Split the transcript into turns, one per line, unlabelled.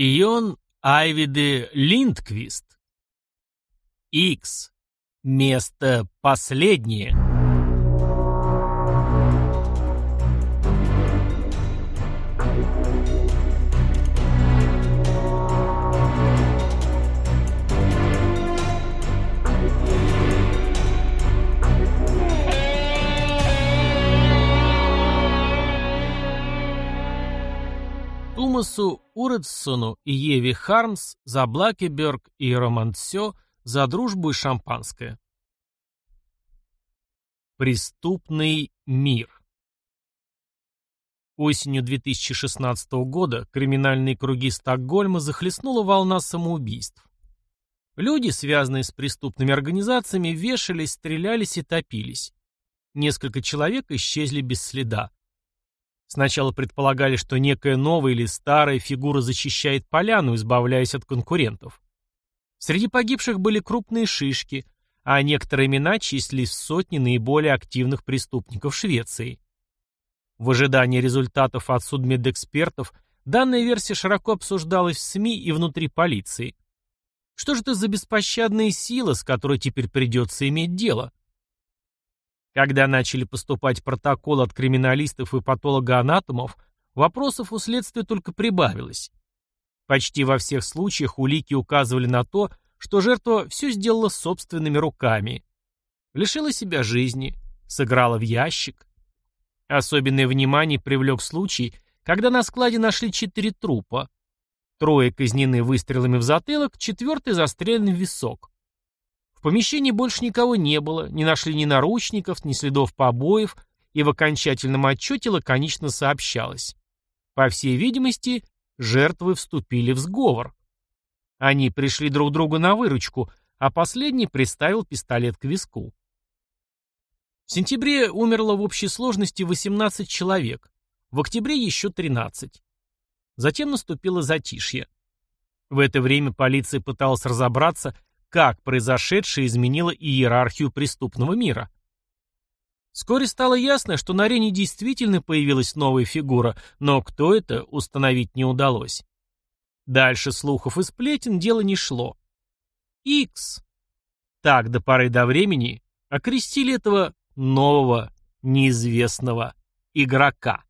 Ион Айвиде Линдквист. X. Место последнее. Тумасу Уредсону и Еве Хармс за Блакеберг и Романсё за дружбу и шампанское. Преступный мир Осенью 2016 года криминальные круги Стокгольма захлестнула волна самоубийств. Люди, связанные с преступными организациями, вешались, стрелялись и топились. Несколько человек исчезли без следа. Сначала предполагали, что некая новая или старая фигура защищает поляну, избавляясь от конкурентов. Среди погибших были крупные шишки, а некоторые имена числились в сотни наиболее активных преступников Швеции. В ожидании результатов от судмедэкспертов данная версия широко обсуждалась в СМИ и внутри полиции. Что же это за беспощадная сила, с которой теперь придется иметь дело? Когда начали поступать протоколы от криминалистов и патологоанатомов, вопросов у следствия только прибавилось. Почти во всех случаях улики указывали на то, что жертва все сделала собственными руками. Лишила себя жизни, сыграла в ящик. Особенное внимание привлек случай, когда на складе нашли четыре трупа. Трое казнены выстрелами в затылок, четвертый застрелен в висок. В помещении больше никого не было, не нашли ни наручников, ни следов побоев, и в окончательном отчете лаконично сообщалось. По всей видимости, жертвы вступили в сговор. Они пришли друг другу на выручку, а последний приставил пистолет к виску. В сентябре умерло в общей сложности 18 человек, в октябре еще 13. Затем наступило затишье. В это время полиция пыталась разобраться, как произошедшее изменило иерархию преступного мира. Вскоре стало ясно, что на арене действительно появилась новая фигура, но кто это, установить не удалось. Дальше слухов и сплетен дело не шло. Икс. Так до поры до времени окрестили этого нового неизвестного игрока.